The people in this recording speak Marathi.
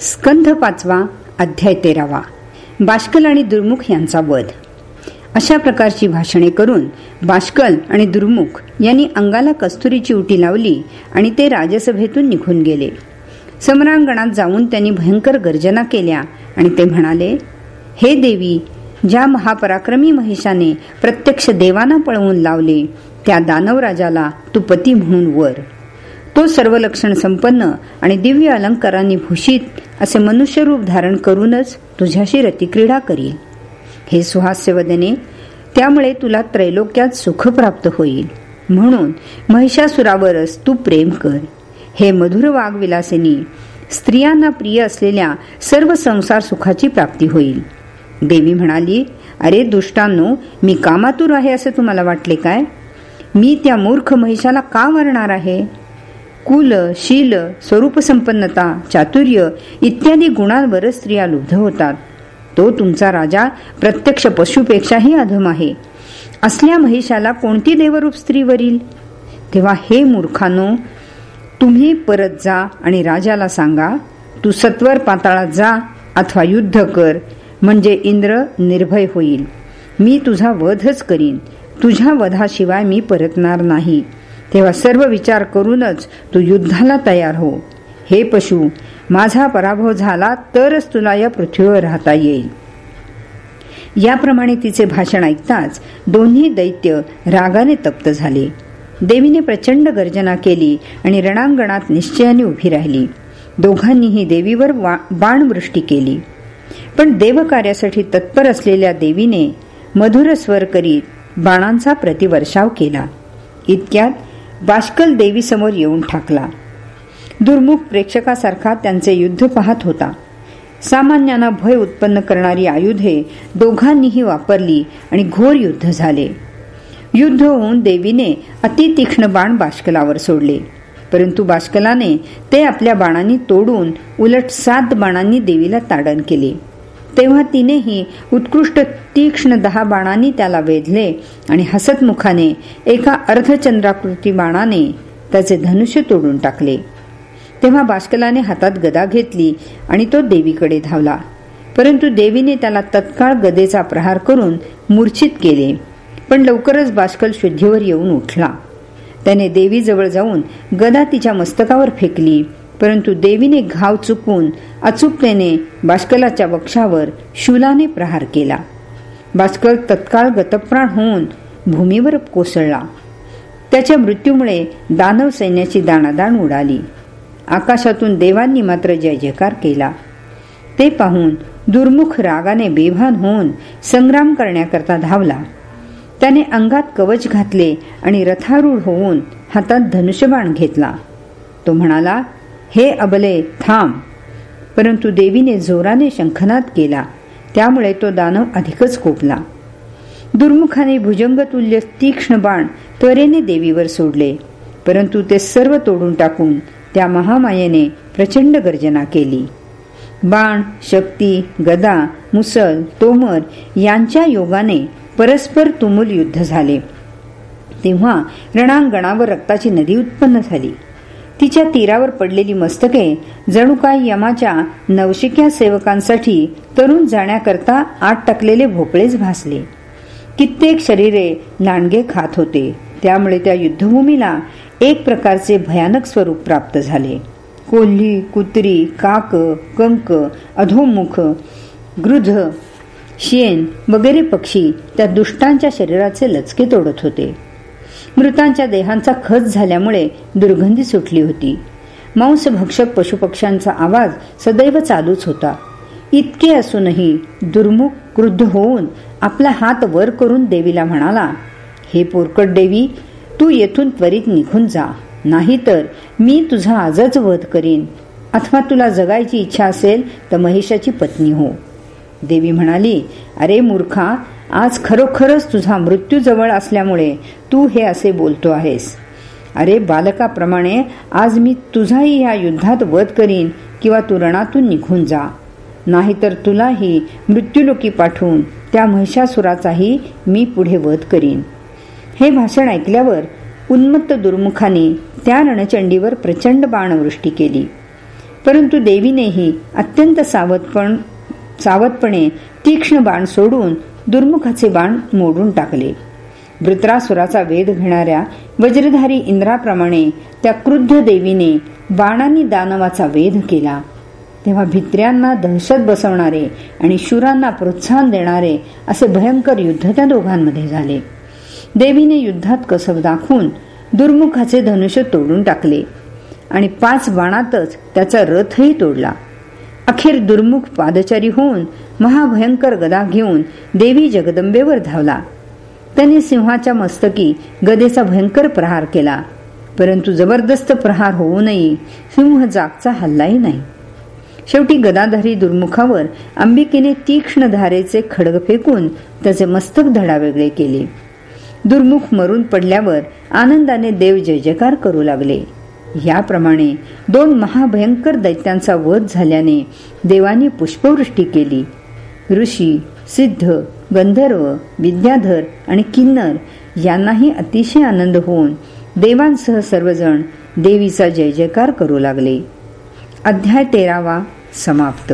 स्कंध पाचवा अध्याय तेरावा. बाष्कल आणि दुर्मुख यांचा वध. अशा प्रकारची भाषणे करून बाष्कल आणि दुर्मुख यांनी अंगाला कस्तुरीची उटी लावली आणि ते राजसभेतून निघून गेले. सम्रांगणात जाऊन त्यांनी भयंकर गर्जना केल्या आणि ते म्हणाले हे देवी ज्या महापराक्रमी महिषाने प्रत्यक्ष देवांना पळवून लावले त्या दानवराजाला तू पती म्हणून वर. तो सर्व लक्षण संपन्न आणि दिव्य अलंकारांनी भूषित असे मनुष्यरूप धारण करूनच तुझ्याशी रतिक्रीडा करील. हे सुहास्यवदने त्यामुळे तुला त्रैलोक्यात सुख प्राप्त होईल. म्हणून महिषासुरावरच तू प्रेम कर. हे मधुर वाघविलासिनी स्त्रियांना प्रिय असलेल्या सर्व संसार सुखाची प्राप्ती होईल. देवी म्हणाली अरे दुष्टांनो मी कामातूर आहे असे तुम्हाला वाटले काय? मी त्या मूर्ख महिषाला का मरणार आहे? कुल शील स्वरूप संपन्नता चातुर्य इत्यादी गुणांवर स्त्रिया लुब्ध होतात. तो तुमचा राजा प्रत्यक्ष पशुपेक्षाही अधम आहे. असल्या महिषाला कोणती देवरूप स्त्री वरील तेव्हा हे मूर्खानो तुम्ही परत जा आणि राजाला सांगा तू सत्वर पाताळात जा अथवा युद्ध कर म्हणजे इंद्र निर्भय होईल. मी तुझा वधच करीन. तुझ्या वधाशिवाय मी परतणार नाही. तेव्हा सर्व विचार करूनच तू युद्धाला तयार हो. हे पशु माझा पराभव झाला तरच तुला या पृथ्वीवर राहता येईल. याप्रमाणे तिचे भाषण ऐकताच दोन्ही दैत्य रागाने तप्त झाले. देवीने प्रचंड गर्जना केली आणि रणांगणात निश्चयाने उभी राहिली. दोघांनीही देवीवर बाणवृष्टी केली. पण देवकार्यासाठी तत्पर असलेल्या देवीने मधुर स्वर करीत बाणांचा प्रतिवर्षाव केला. इतक्यात बाष्कल देवीसमोर येऊन ठाकला. दुर्मुख प्रेक्षकासारखा त्यांचे युद्ध पाहत होता. सामान्यांना भय उत्पन्न करणारी आयुधे दोघांनीही वापरली आणि घोर युद्ध झाले. युद्ध होऊन देवीने अतितीक्ष्ण बाण बाष्कलावर सोडले. परंतु बाष्कलाने ते आपल्या बाणांनी तोडून उलट सात बाणांनी देवीला ताडण केले. तेव्हा तिनेही उत्कृष्ट तीक्ष्ण दहा बाणांनी त्याला वेधले आणि हसतमुखाने एका अर्धचंद्राकृती बाणाने त्याचे धनुष्य तोडून टाकले. तेव्हा बाष्कलाने हातात गदा घेतली आणि तो देवीकडे धावला. परंतु देवीने त्याला तत्काळ गदेचा प्रहार करून मूर्छित केले. पण लवकरच बाष्कल शुद्धीवर येऊन उठला. त्याने देवीजवळ जाऊन गदा तिच्या मस्तकावर फेकली. परंतु देवीने घाव चुकवून अचूकतेने बाष्कलाच्या वक्षावर शूलाने प्रहार केला. बाष्कल तत्काळ गतप्राण होऊन भूमीवर कोसळला. त्याच्या मृत्यूमुळे दानव सैन्याची दाणादाण उडाली. आकाशातून देवांनी मात्र जय जयकार केला. ते पाहून दुर्मुख रागाने बेभान होऊन संग्राम करण्याकरता धावला. त्याने अंगात कवच घातले आणि रथारूढ होऊन हातात धनुष्यबाण घेतला. तो म्हणाला हे अबले थांब. परंतु देवीने जोराने शंखनाद केला. त्यामुळे तो दानव अधिकच कोपला. दुर्मुखाने भुजंगतुल्य तीक्ष्ण बाण त्वरेने देवीवर सोडले. परंतु ते सर्व तोडून टाकून त्या महामायेने प्रचंड गर्जना केली. बाण शक्ती गदा मुसल तोमर यांच्या योगाने परस्पर तुमुल युद्ध झाले. तेव्हा रणांगणावर रक्ताची नदी उत्पन्न झाली. तिच्या तीरावर पडलेली मस्तके जणू काय यमाच्या नवशिक्या सेवकांसाठी तरुण जाण्याकरता आत टाकलेले भोपळेच भासले. कित्येक शरीरे लांडगे खात होते. त्यामुळे त्या युद्धभूमीला एक प्रकारचे भयानक स्वरूप प्राप्त झाले. कोल्ही कुत्री काक कंक अधोमुख गृध शेन वगैरे पक्षी त्या दुष्टांच्या शरीराचे लचके तोडत होते. मृतांच्या देहांचा खच झाल्यामुळे दुर्गंधी सुटली होती. मांसभक्षक पशुपक्ष्यांचा आवाज सदैव चालूच होता. इतके असूनही दुर्मुख क्रुद्ध होऊन आपला हात वर करून देवीला म्हणाला हे पोरकट देवी तू येथून त्वरित निघून जा. नाहीतर मी तुझा आजच वध करीन. अथवा तुला जगायची इच्छा असेल तर महिषाची पत्नी हो. देवी म्हणाली अरे मूर्खा आज खरोखरच तुझा मृत्यू जवळ असल्यामुळे तू हे असे बोलतो आहेस. अरे बालकाप्रमाणे आज मी तुझाही या युद्धात वध करीन किंवा तू रणातून निघून जा. नाहीतर तुलाही मृत्यूलोकी पाठवून त्या महिषासुराचाही मी पुढे वध करीन. हे भाषण ऐकल्यावर उन्मत्त दुर्मुखाने त्या रणचंडीवर प्रचंड बाणवृष्टी केली. परंतु देवीनेही अत्यंत सावधपण सावधपणे तीक्ष्ण बाण सोडून दुर्मुखाचे बाण मोडून टाकले. वृत्रासुराचा वेध घेणाऱ्या वज्रधारी इंद्राप्रमाणे त्या क्रुद्ध देवीने बाणांनी दानवाचा वेध केला. तेव्हा भित्र्यांना दहशत बसवणारे आणि शुरांना प्रोत्साहन देणारे असे भयंकर युद्ध त्या दोघांमध्ये झाले. देवीने युद्धात कसब दाखवून दुर्मुखाचे धनुष्य तोडून टाकले आणि पाच बाणातच त्याचा रथही तोडला. अखेर दुर्मुख पादचारी होऊन महाभयंकर गदा घेऊन देवी जगदंबेवर धावला. त्याने सिंहाच्या मस्तकी गदेचा भयंकर प्रहार केला. परंतु जबरदस्त प्रहार होऊनही सिंह जागचा हल्लाही नाही. शेवटी गदाधारी दुर्मुखावर अंबिकेने तीक्ष्ण धारेचे खडग फेकून त्याचे मस्तक धडा वेगळे केले. दुर्मुख मरून पडल्यावर आनंदाने देव जय जयकार करू लागले. याप्रमाणे दोन महाभयंकर दैत्यांचा वध झाल्याने देवाने पुष्पवृष्टी केली. ऋषी सिद्ध गंधर्व विद्याधर आणि किन्नर यांनाही अतिशय आनंद होऊन देवांसह सर्वजण देवीचा जय जयकार करू लागले. अध्याय तेरावा समाप्त.